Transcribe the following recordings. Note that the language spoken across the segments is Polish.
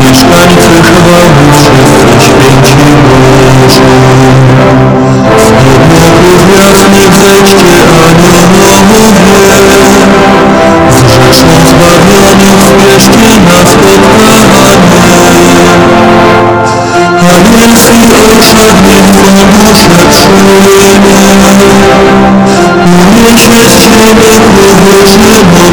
Mieszkańcy chwały wszyscy święci Boże Z niebieków jasnych zejdźcie aniołowie Z rzeszą zbawionych zbierzcie na spotkanie Anielski osadnik poduszek słynie Uniesie się do góry z niebom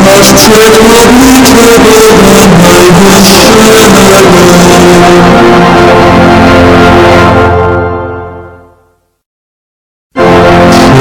Thank you.